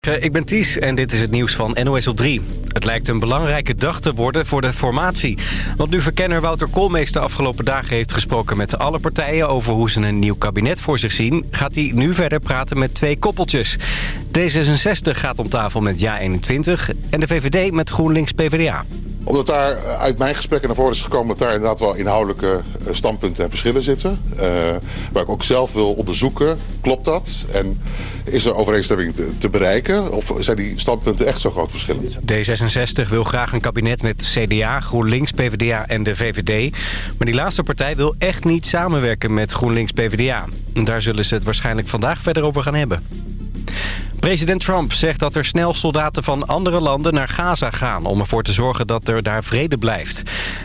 Ik ben Ties en dit is het nieuws van NOS op 3. Het lijkt een belangrijke dag te worden voor de formatie. Want nu verkenner Wouter Koolmees de afgelopen dagen heeft gesproken met alle partijen... over hoe ze een nieuw kabinet voor zich zien... gaat hij nu verder praten met twee koppeltjes. D66 gaat om tafel met JA21 en de VVD met GroenLinks PvdA omdat daar uit mijn gesprekken naar voren is gekomen... dat daar inderdaad wel inhoudelijke eh, standpunten en verschillen zitten. Uh, waar ik ook zelf wil onderzoeken, klopt dat? En is er overeenstemming te, te, bereiken? Of zijn die standpunten echt zo groot verschillend? D66 wil graag een kabinet met CDA, GroenLinks, PvdA en de VVD. Maar die laatste partij wil echt niet samenwerken met GroenLinks, PvdA. Daar zullen ze het waarschijnlijk vandaag verder over gaan hebben. President Trump zegt dat er snel soldaten van andere landen naar Gaza gaan... om ervoor te zorgen dat er daar vrede blijft.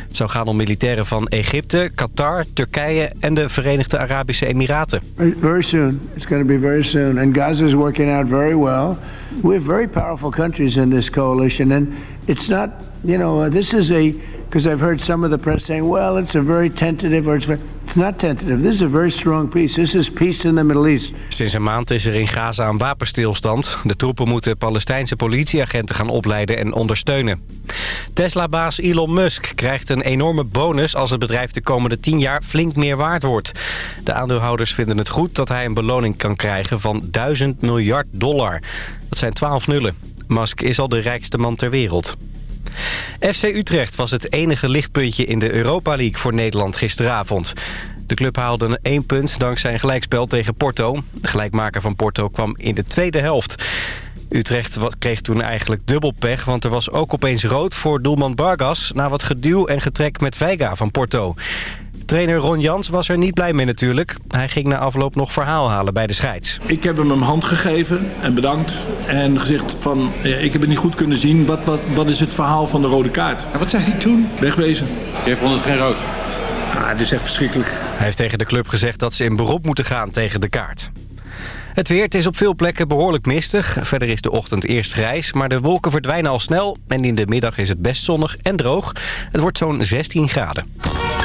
Het zou gaan om militairen van Egypte, Qatar, Turkije en de Verenigde Arabische Emiraten. Very soon. It's going to be very soon. And Gaza is working out very well. We have very powerful countries in this coalition. And it's not, you know, this is a... Because I've heard some of the press saying, well, it's a very tentative or it's is very is in. Sinds een maand is er in Gaza een wapenstilstand. De troepen moeten Palestijnse politieagenten gaan opleiden en ondersteunen. Tesla-baas Elon Musk krijgt een enorme bonus als het bedrijf de komende 10 jaar flink meer waard wordt. De aandeelhouders vinden het goed dat hij een beloning kan krijgen van 1000 miljard dollar. Dat zijn 12 nullen. Musk is al de rijkste man ter wereld. FC Utrecht was het enige lichtpuntje in de Europa League voor Nederland gisteravond. De club haalde een één punt dankzij een gelijkspel tegen Porto. De gelijkmaker van Porto kwam in de tweede helft. Utrecht kreeg toen eigenlijk dubbel pech, want er was ook opeens rood voor doelman Bargas... na wat geduw en getrek met Veiga van Porto. Trainer Ron Jans was er niet blij mee natuurlijk. Hij ging na afloop nog verhaal halen bij de scheids. Ik heb hem een hand gegeven en bedankt. En gezegd van, ik heb het niet goed kunnen zien. Wat, wat, wat is het verhaal van de rode kaart? En wat zei hij toen? Wegwezen. Je vond het geen rood? Ah, dat is echt verschrikkelijk. Hij heeft tegen de club gezegd dat ze in beroep moeten gaan tegen de kaart. Het weer, het is op veel plekken behoorlijk mistig. Verder is de ochtend eerst grijs, maar de wolken verdwijnen al snel. En in de middag is het best zonnig en droog. Het wordt zo'n 16 graden.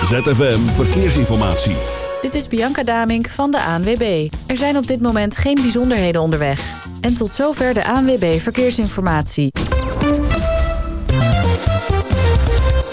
ZFM Verkeersinformatie. Dit is Bianca Damink van de ANWB. Er zijn op dit moment geen bijzonderheden onderweg. En tot zover de ANWB Verkeersinformatie.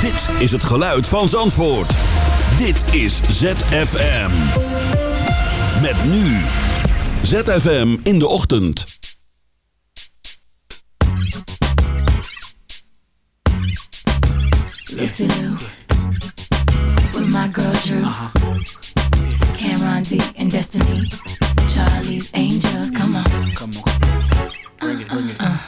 Dit is het geluid van Zandvoort. Dit is ZFM. Met nu. ZFM in de ochtend. Lucy Lou. With my girl Drew. Cameron D and Destiny. Charlie's Angels. Come on. Come on. Bring it, bring it. Uh, uh.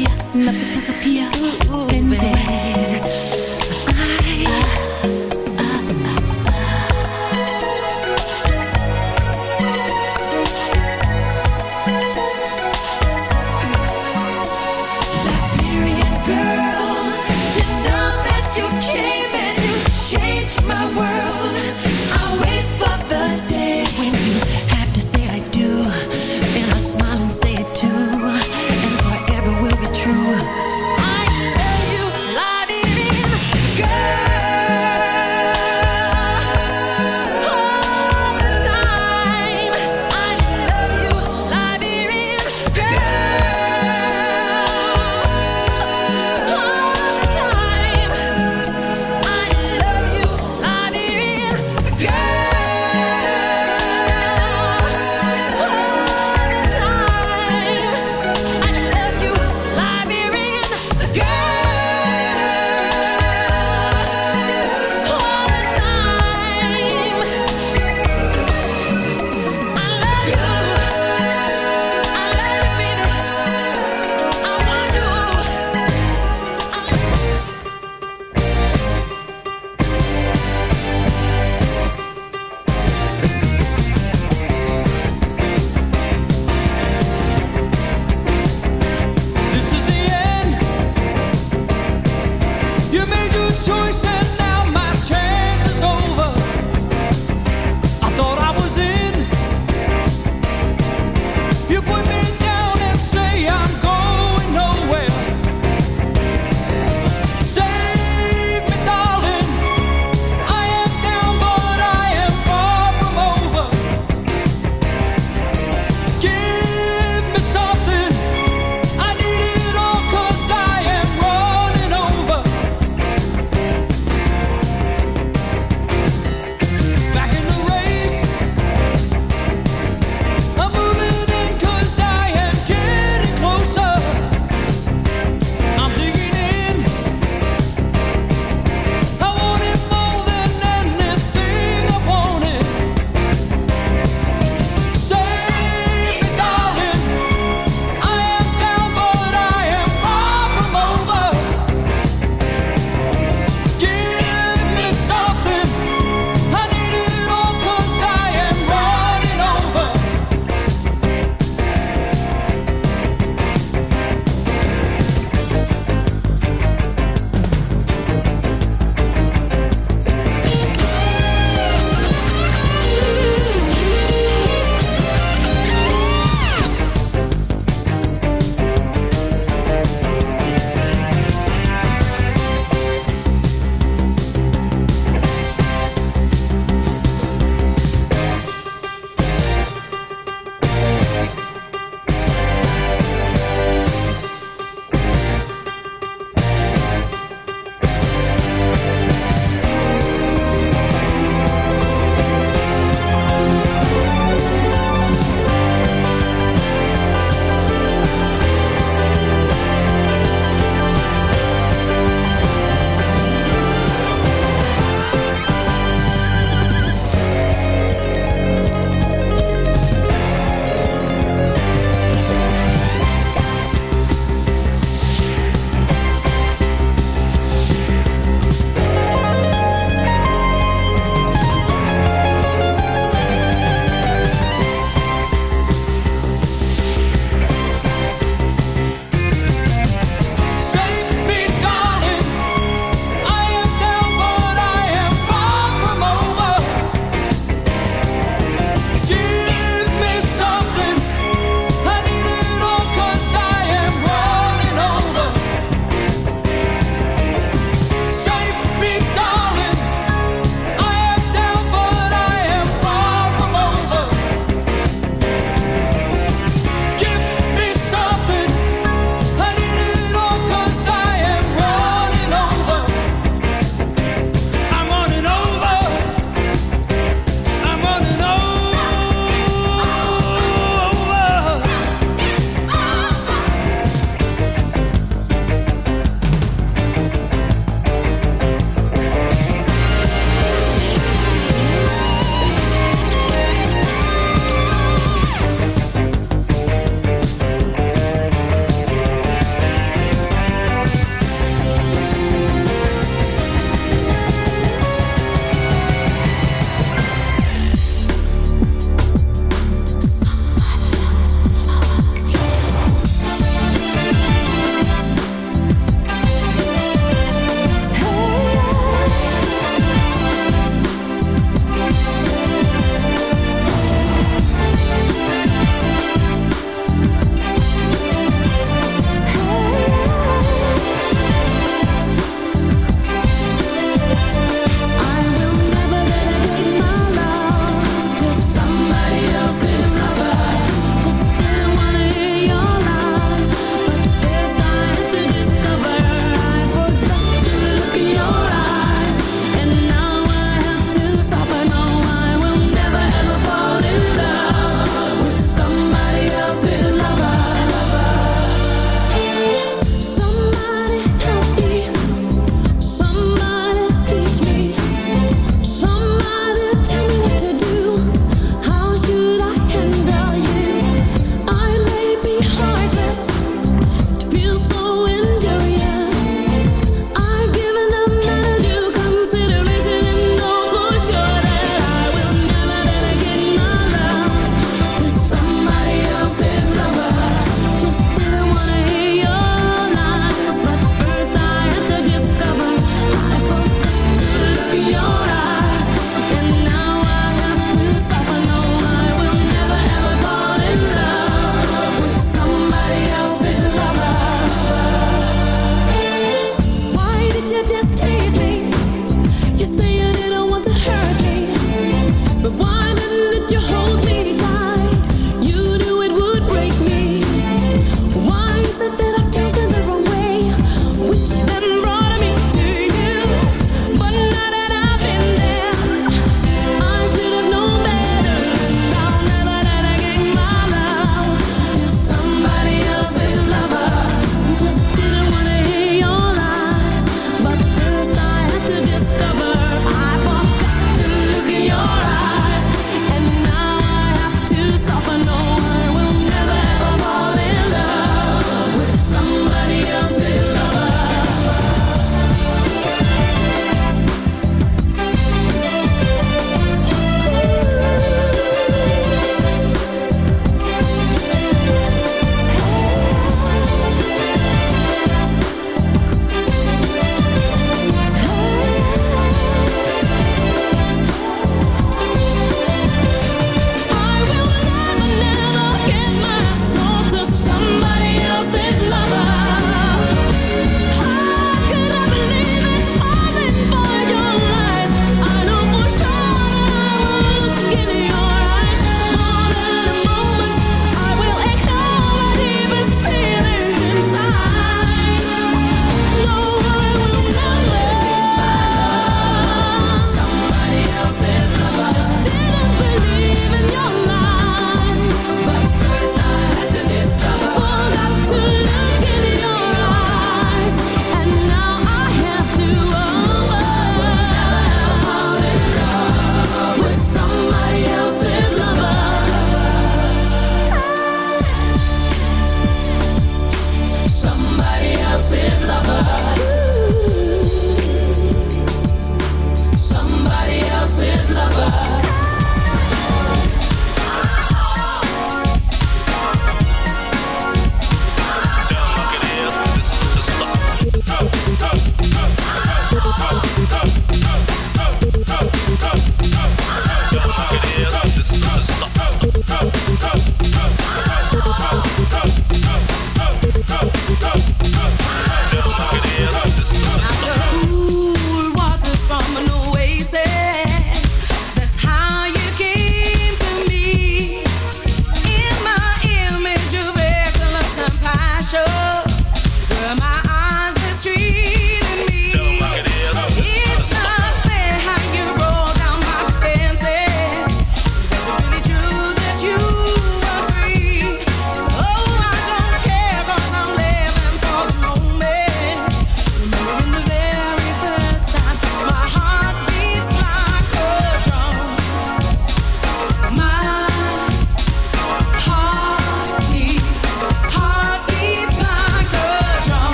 Pia, napitaka pia penzi Liberian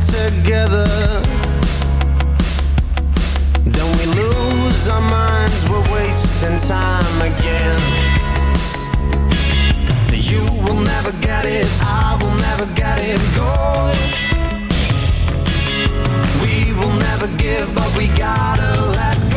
together. Don't we lose our minds? We're wasting time again. You will never get it, I will never get it. Go. We will never give, but we gotta let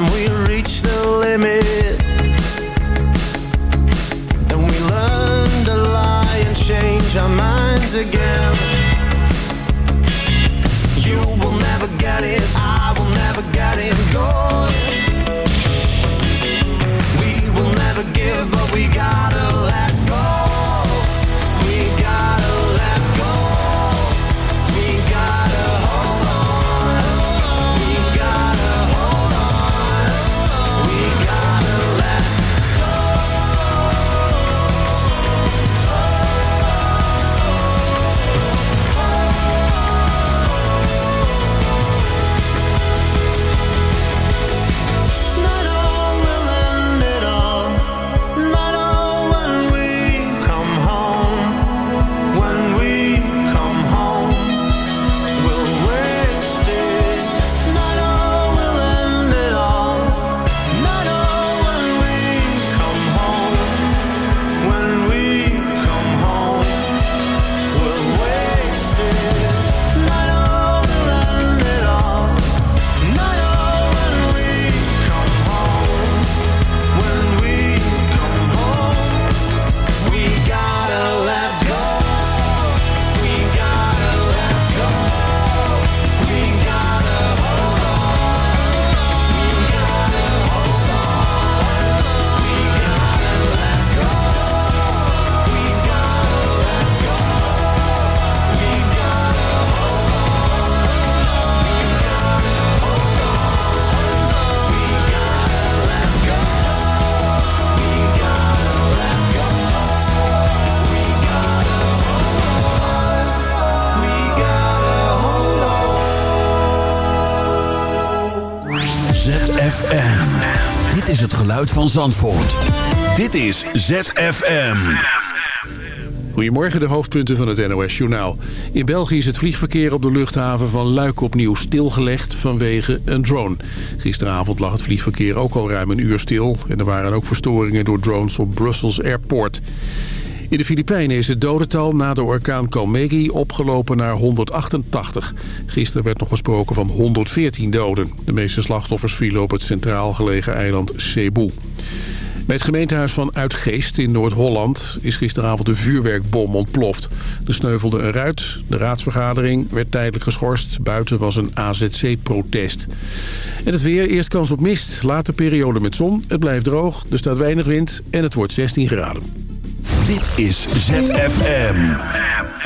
time we reach the limit. And we learn to lie and change our minds again. You will never get it, I will never get it. Go. We will never give, but we gotta van Zandvoort. Dit is ZFM. Goedemorgen, de hoofdpunten van het NOS-journaal. In België is het vliegverkeer op de luchthaven van Luik opnieuw stilgelegd vanwege een drone. Gisteravond lag het vliegverkeer ook al ruim een uur stil... en er waren ook verstoringen door drones op Brussels Airport. In de Filipijnen is het dodental na de orkaan Kalmegi opgelopen naar 188. Gisteren werd nog gesproken van 114 doden. De meeste slachtoffers vielen op het centraal gelegen eiland Cebu. Bij het gemeentehuis van Uitgeest in Noord-Holland is gisteravond een vuurwerkbom ontploft. Er sneuvelde een ruit, de raadsvergadering werd tijdelijk geschorst. Buiten was een AZC-protest. En het weer, eerst kans op mist, later periode met zon. Het blijft droog, er staat weinig wind en het wordt 16 graden. Dit is ZFM.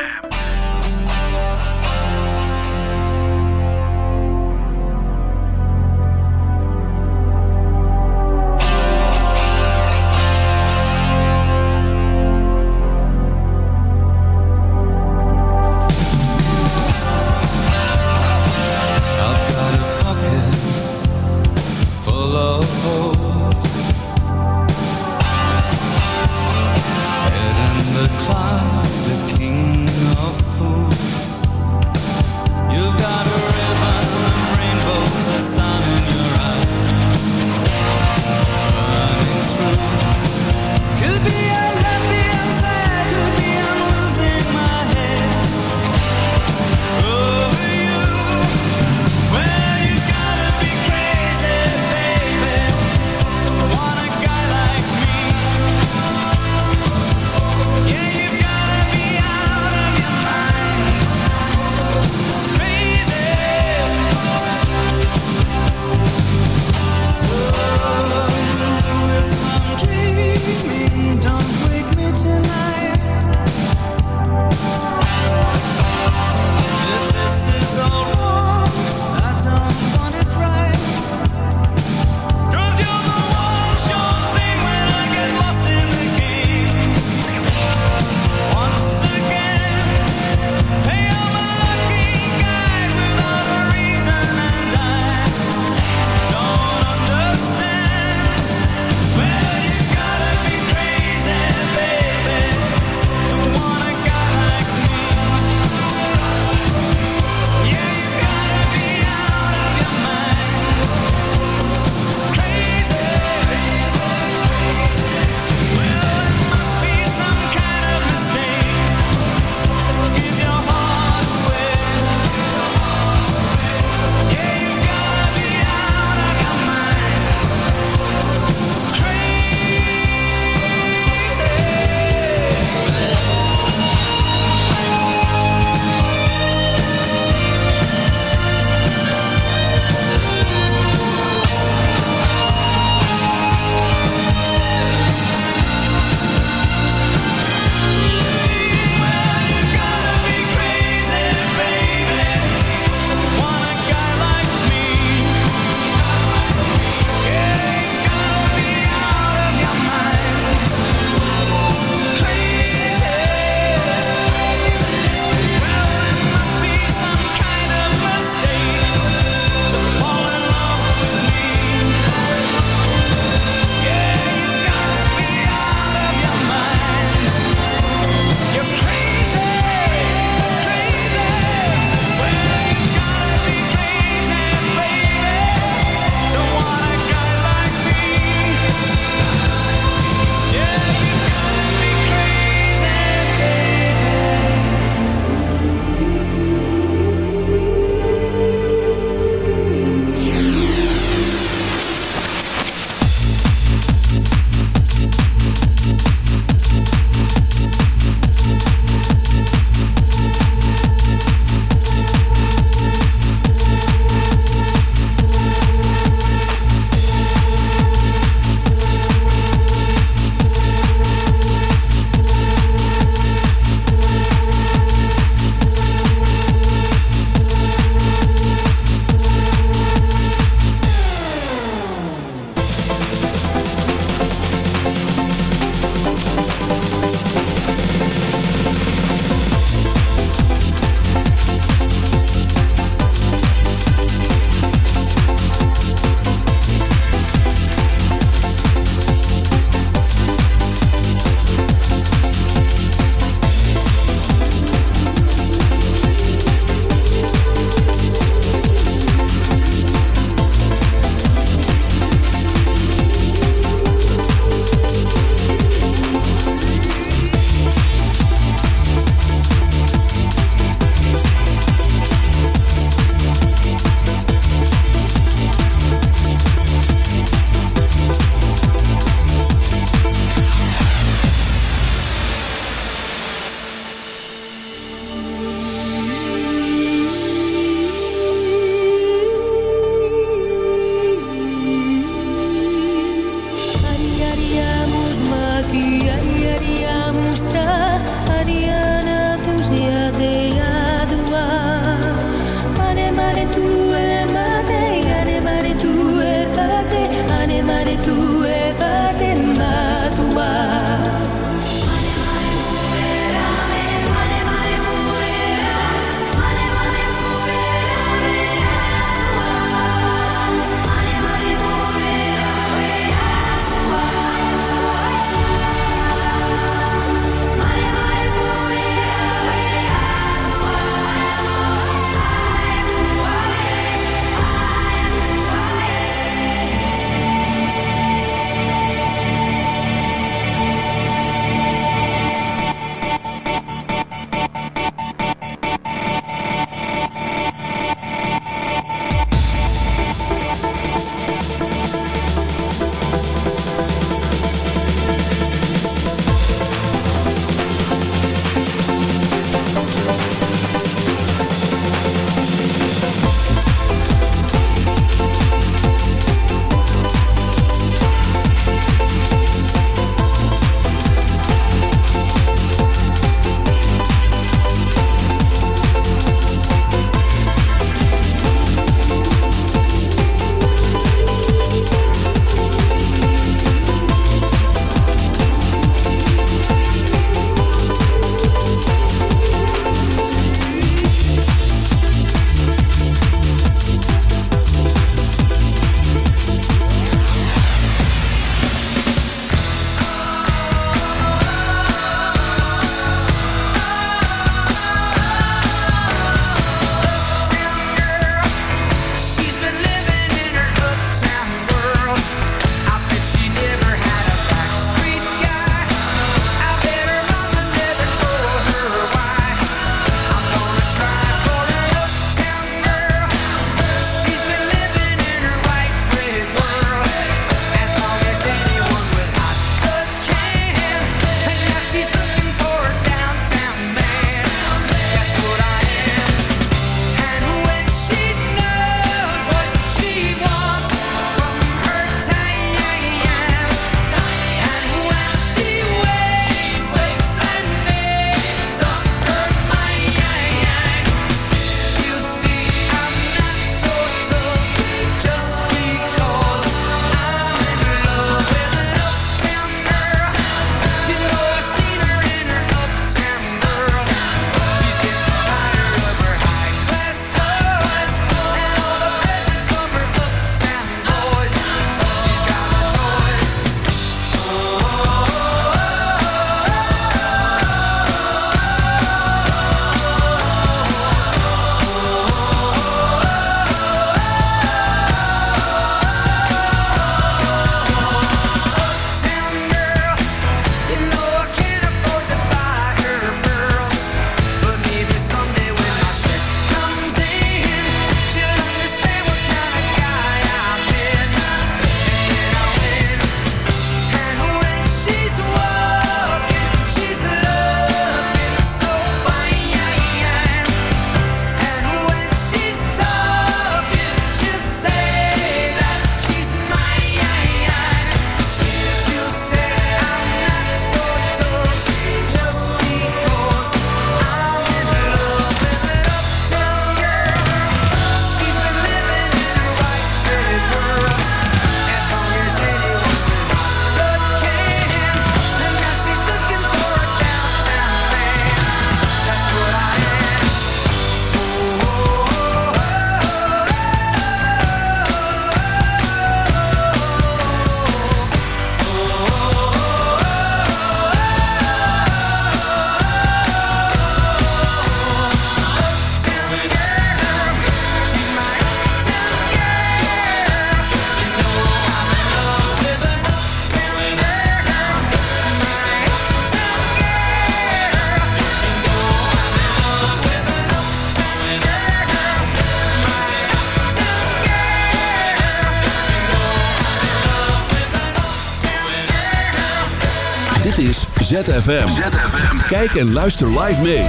ZFM. ZFM. Kijk en luister live mee.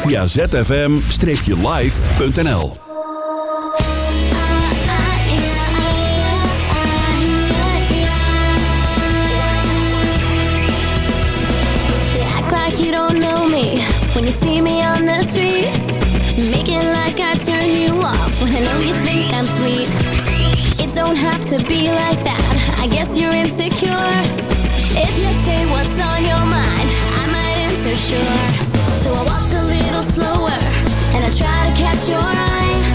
Via zfm-live.nl like you don't know me When you see me on the street Make it like I turn you off When I know you think I'm sweet It don't have to be like that I guess you're insecure sure. So I walk a little slower and I try to catch your eye.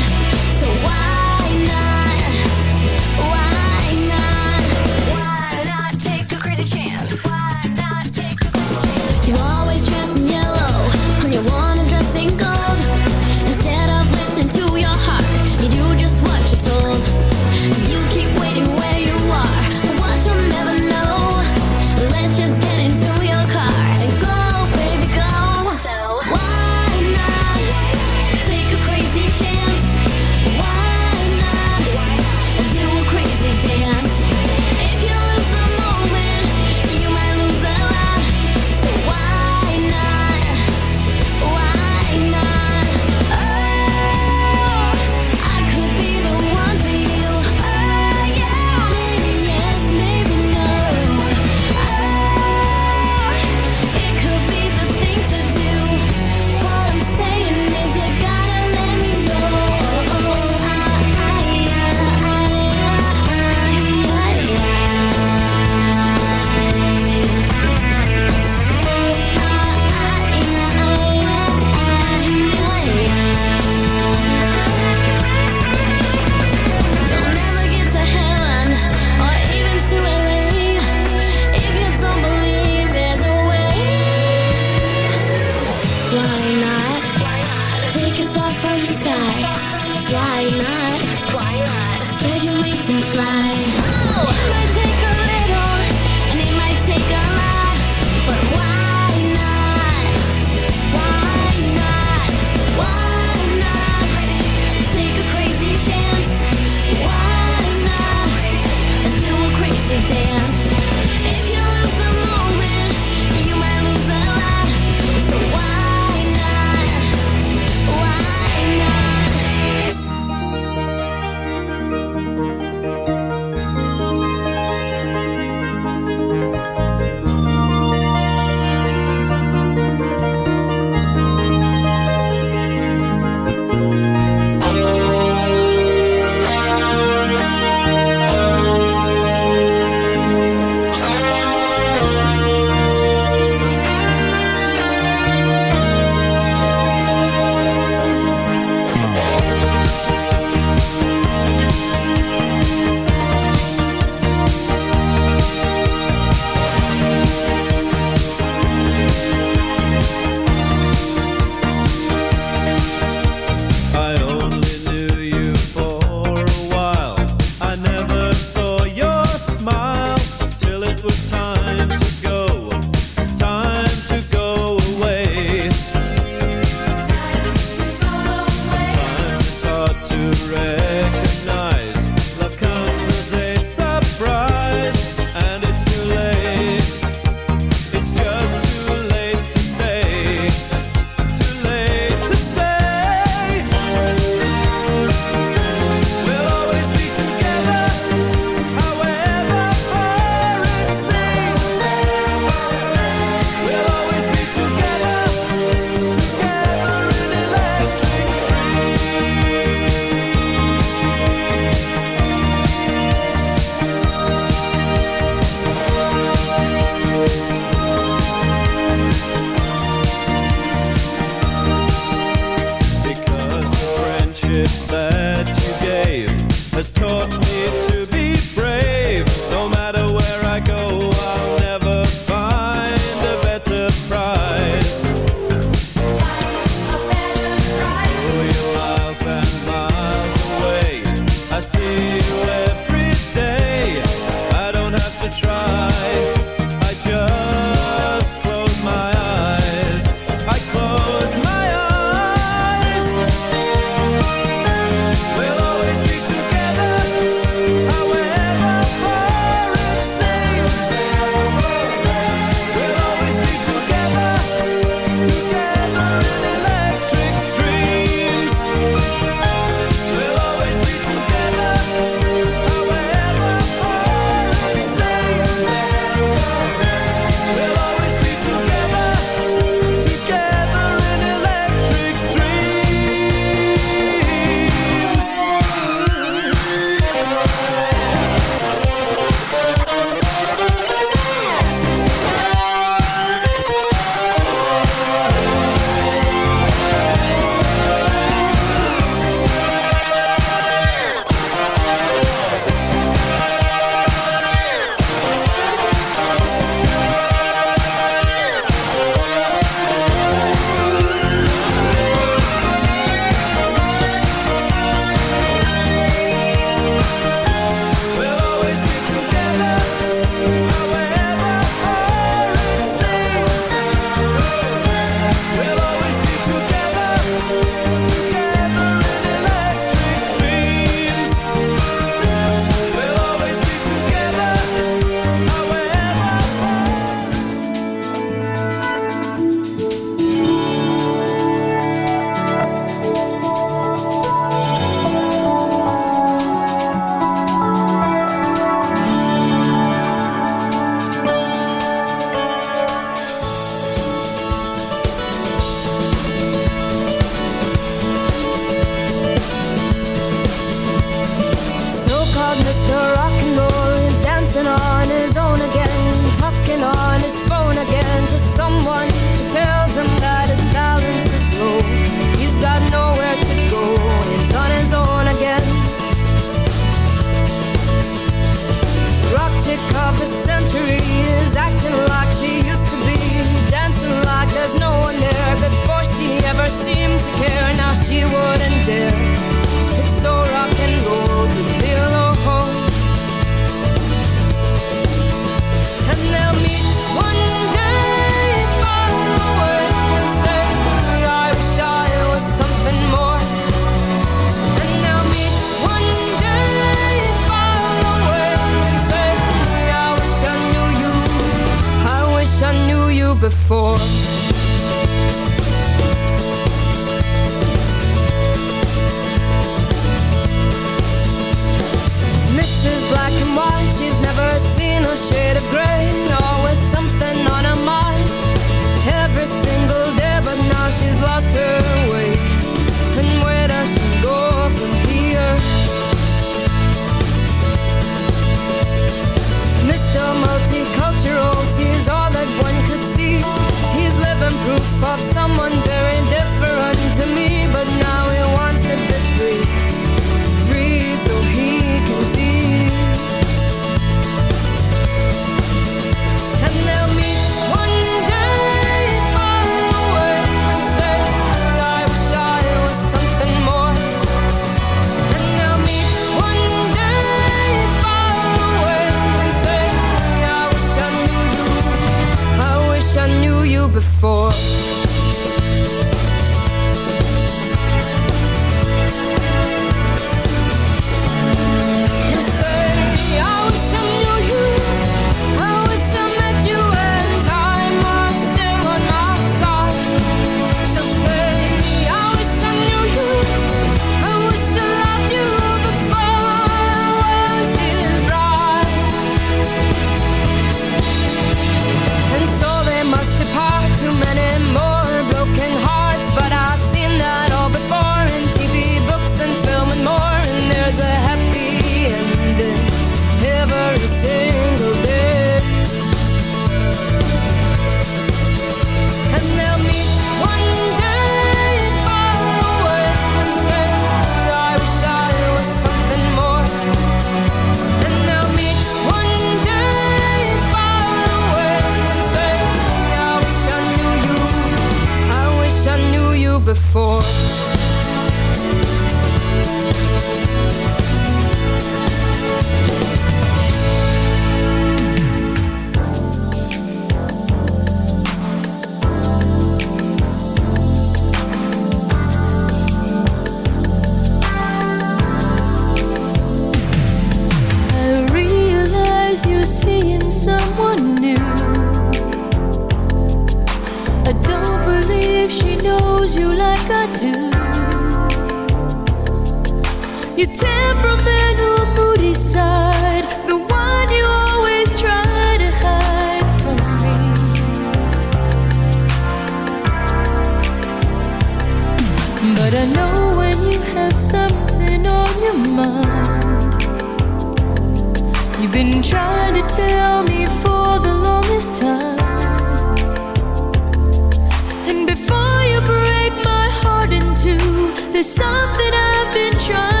Been trying